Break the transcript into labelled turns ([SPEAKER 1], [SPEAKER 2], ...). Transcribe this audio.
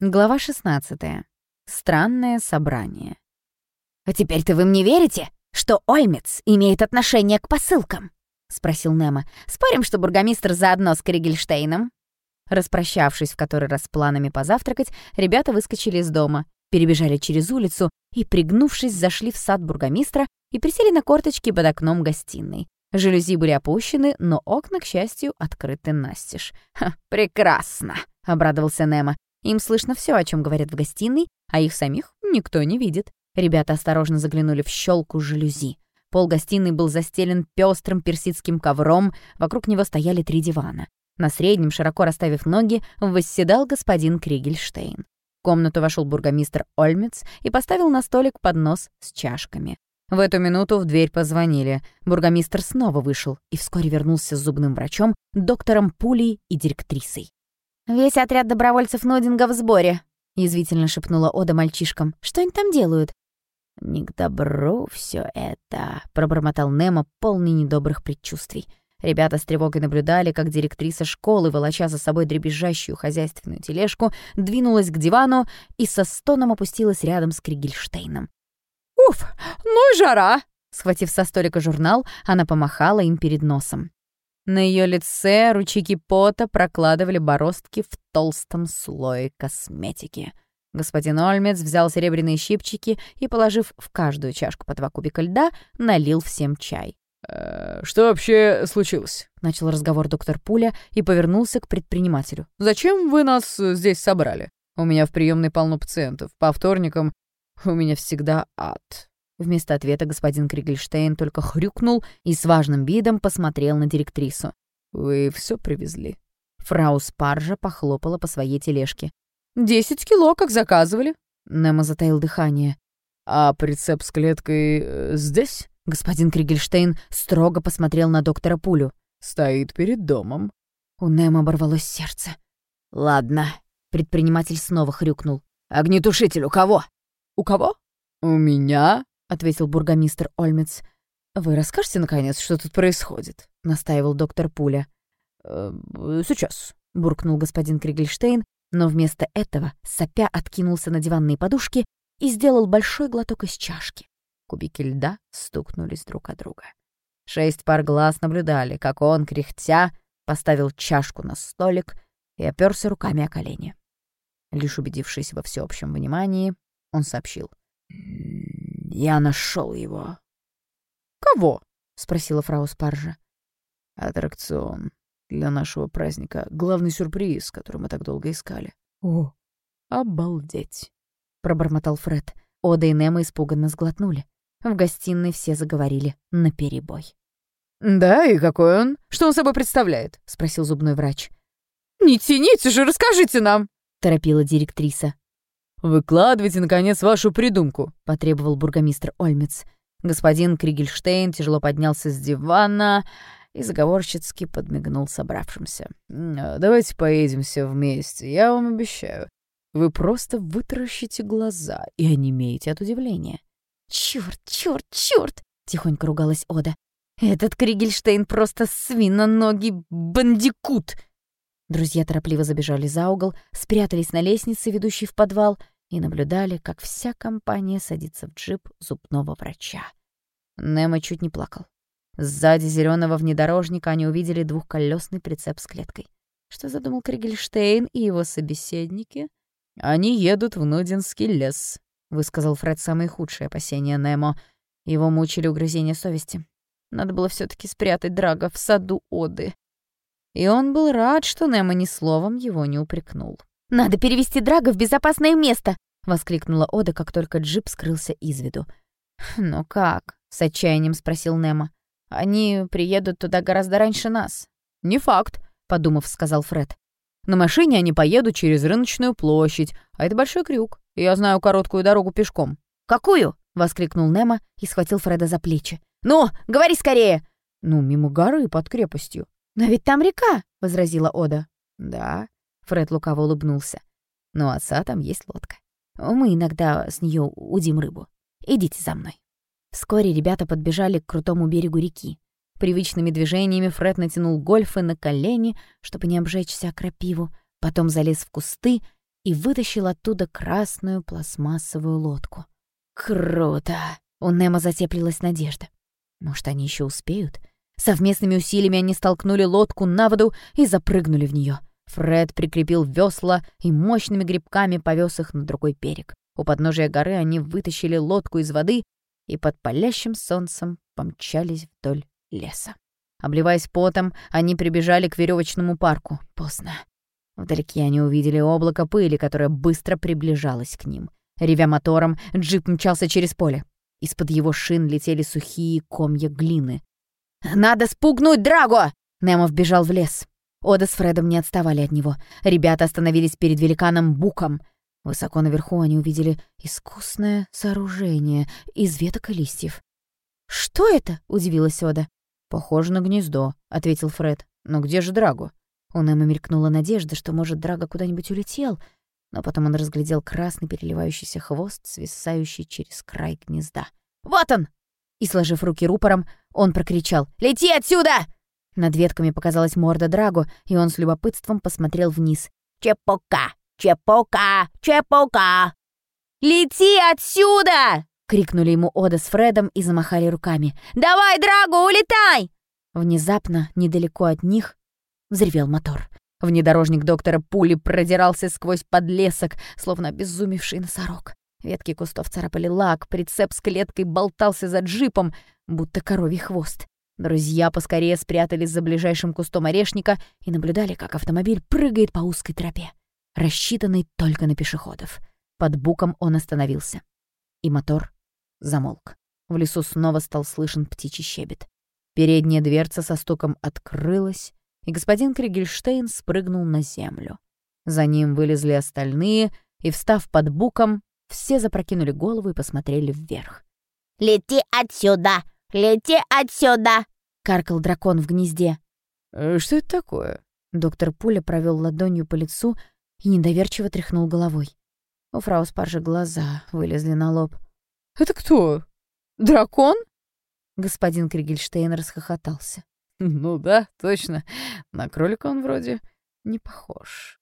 [SPEAKER 1] Глава 16. Странное собрание.
[SPEAKER 2] «А теперь-то вы мне верите, что Ольмец имеет отношение к посылкам?» — спросил Немо. «Спорим, что бургомистр заодно с Кригельштейном?»
[SPEAKER 1] Распрощавшись в который раз планами позавтракать, ребята выскочили из дома, перебежали через улицу и, пригнувшись, зашли в сад бургомистра и присели на корточки под окном гостиной. Жалюзи были опущены, но окна, к счастью, открыты настежь.
[SPEAKER 2] «Ха, прекрасно!» — обрадовался Немо.
[SPEAKER 1] Им слышно все, о чем говорят в гостиной, а их самих никто не видит. Ребята осторожно заглянули в щелку жалюзи. Пол гостиной был застелен пестрым персидским ковром, вокруг него стояли три дивана. На среднем, широко расставив ноги, восседал господин Кригельштейн. В комнату вошел бургомистр Ольмец и поставил на столик поднос с чашками. В эту минуту в дверь позвонили. Бургомистр снова вышел и вскоре вернулся с зубным врачом, доктором Пулей и директрисой.
[SPEAKER 2] «Весь отряд добровольцев Нодинга в сборе», — язвительно шепнула Ода мальчишкам. «Что они там делают?»
[SPEAKER 1] «Не к добру все это», — пробормотал Немо, полный недобрых предчувствий. Ребята с тревогой наблюдали, как директриса школы, волоча за собой дребезжащую хозяйственную тележку, двинулась к дивану и со стоном опустилась рядом с Кригельштейном.
[SPEAKER 3] «Уф, ну и жара!»
[SPEAKER 1] Схватив со столика журнал, она помахала им перед носом. На ее лице ручейки пота прокладывали бороздки в толстом слое косметики. Господин Ольмец взял серебряные щипчики и, положив в каждую чашку по два кубика льда, налил всем чай.
[SPEAKER 4] «Э, «Что вообще случилось?»
[SPEAKER 1] — начал разговор доктор Пуля и повернулся к предпринимателю.
[SPEAKER 4] «Зачем вы нас здесь собрали? У меня в приемной полно пациентов. По вторникам у меня всегда ад.
[SPEAKER 1] Вместо ответа господин Кригельштейн только хрюкнул и с важным видом посмотрел на директрису.
[SPEAKER 4] «Вы все привезли?»
[SPEAKER 1] Фрау Спаржа похлопала по своей тележке.
[SPEAKER 3] «Десять кило, как заказывали».
[SPEAKER 1] Немо затаил дыхание.
[SPEAKER 4] «А прицеп с клеткой э, здесь?»
[SPEAKER 1] Господин Кригельштейн строго посмотрел на доктора Пулю.
[SPEAKER 4] «Стоит перед домом».
[SPEAKER 1] У Немо оборвалось сердце.
[SPEAKER 2] «Ладно».
[SPEAKER 1] Предприниматель снова хрюкнул.
[SPEAKER 2] «Огнетушитель у кого?»
[SPEAKER 3] «У кого?»
[SPEAKER 4] «У меня?»
[SPEAKER 1] — ответил бургомистр Ольмец. «Вы расскажете, наконец, что тут происходит?» — настаивал доктор Пуля.
[SPEAKER 4] «Э, «Сейчас», —
[SPEAKER 1] буркнул господин Кригельштейн, но вместо этого сопя откинулся на диванные подушки и сделал большой глоток из чашки. Кубики льда стукнулись друг от друга. Шесть пар глаз наблюдали, как он, кряхтя, поставил чашку на столик и оперся руками о колени. Лишь убедившись во всеобщем внимании, он сообщил —
[SPEAKER 2] «Я нашел его».
[SPEAKER 3] «Кого?»
[SPEAKER 1] — спросила фрау Спаржа.
[SPEAKER 4] «Аттракцион для нашего праздника. Главный сюрприз, который мы так долго искали».
[SPEAKER 1] «О, обалдеть!» — пробормотал Фред. Ода и Немо испуганно сглотнули. В гостиной все заговорили наперебой.
[SPEAKER 3] «Да, и какой он? Что он собой представляет?» — спросил зубной врач. «Не тяните же, расскажите нам!»
[SPEAKER 1] — торопила директриса.
[SPEAKER 4] «Выкладывайте, наконец, вашу придумку», —
[SPEAKER 1] потребовал бургомистр Ольмец. Господин Кригельштейн тяжело поднялся с дивана и заговорщицки подмигнул собравшимся.
[SPEAKER 4] А, «Давайте поедем все вместе, я вам обещаю. Вы просто вытаращите глаза и онемеете от удивления».
[SPEAKER 2] «Чёрт, чёрт, чёрт!»
[SPEAKER 1] — тихонько ругалась Ода.
[SPEAKER 2] «Этот Кригельштейн просто свиноногий бандикут!»
[SPEAKER 1] Друзья торопливо забежали за угол, спрятались на лестнице, ведущей в подвал — и наблюдали, как вся компания садится в джип зубного врача. Немо чуть не плакал. Сзади зеленого внедорожника они увидели двухколесный прицеп с клеткой. Что задумал Кригельштейн и его собеседники?
[SPEAKER 4] «Они едут в Нудинский лес», — высказал Фред самые худшие опасения Немо. Его мучили угрызения совести. Надо было все таки спрятать Драга в саду Оды. И он был рад, что Немо ни словом его не упрекнул.
[SPEAKER 2] «Надо перевести Драга в безопасное место!»
[SPEAKER 1] — воскликнула Ода, как только джип скрылся из виду. «Но как?» — с отчаянием спросил Немо. «Они приедут туда гораздо раньше нас».
[SPEAKER 4] «Не факт», — подумав, сказал Фред. «На машине они поедут через рыночную площадь, а это большой крюк. Я знаю короткую дорогу пешком».
[SPEAKER 2] «Какую?»
[SPEAKER 1] — воскликнул Немо и схватил Фреда за плечи.
[SPEAKER 2] «Ну, говори скорее!»
[SPEAKER 4] «Ну, мимо горы под крепостью».
[SPEAKER 2] «Но ведь там река!» — возразила Ода.
[SPEAKER 4] «Да, Фред лукаво улыбнулся. «Но отца там есть лодка.
[SPEAKER 1] Мы иногда с нее удим рыбу. Идите за мной». Вскоре ребята подбежали к крутому берегу реки. Привычными движениями Фред натянул гольфы на колени, чтобы не обжечься крапиву, потом залез в кусты и вытащил оттуда красную пластмассовую лодку. «Круто!» У Немо затеплилась надежда. Может, они еще успеют? Совместными усилиями они столкнули лодку на воду и запрыгнули в нее. Фред прикрепил весла и мощными грибками повез их на другой берег. У подножия горы они вытащили лодку из воды и под палящим солнцем помчались вдоль леса. Обливаясь потом, они прибежали к веревочному парку. Поздно. Вдалеке они увидели облако пыли, которое быстро приближалось к ним. Ревя мотором, джип мчался через поле. Из-под его шин летели сухие комья глины. «Надо спугнуть Драго!» Немо вбежал в лес. Ода с Фредом не отставали от него. Ребята остановились перед великаном Буком. Высоко наверху они увидели искусное сооружение из веток и листьев. «Что это?» — удивилась Ода. «Похоже на гнездо», — ответил Фред. «Но где же Драго?» У Немо мелькнула надежда, что, может, Драго куда-нибудь улетел, но потом он разглядел красный переливающийся хвост, свисающий через край гнезда. «Вот он!» И, сложив руки рупором, он прокричал «Лети отсюда!» Над ветками показалась морда Драго, и он с любопытством посмотрел вниз. «Чепока! Чепока! Чепока!» «Лети отсюда!» — крикнули ему Ода с Фредом и замахали руками. «Давай, Драго, улетай!» Внезапно, недалеко от них, взревел мотор. Внедорожник доктора Пули продирался сквозь подлесок, словно обезумевший носорог. Ветки кустов царапали лак, прицеп с клеткой болтался за джипом, будто коровий хвост. Друзья поскорее спрятались за ближайшим кустом орешника и наблюдали, как автомобиль прыгает по узкой тропе, рассчитанной только на пешеходов. Под буком он остановился. И мотор замолк. В лесу снова стал слышен птичий щебет. Передняя дверца со стуком открылась, и господин Кригельштейн спрыгнул на землю. За ним вылезли остальные, и, встав под буком, все запрокинули голову и посмотрели вверх.
[SPEAKER 2] «Лети отсюда! Лети отсюда!» — каркал дракон в гнезде.
[SPEAKER 4] «Э, «Что это такое?»
[SPEAKER 1] Доктор Пуля провел ладонью по лицу и недоверчиво тряхнул головой. У фрау Спаржи глаза вылезли на лоб.
[SPEAKER 4] «Это кто? Дракон?»
[SPEAKER 1] Господин Кригельштейн расхохотался.
[SPEAKER 4] «Ну да, точно. На кролика он вроде не похож».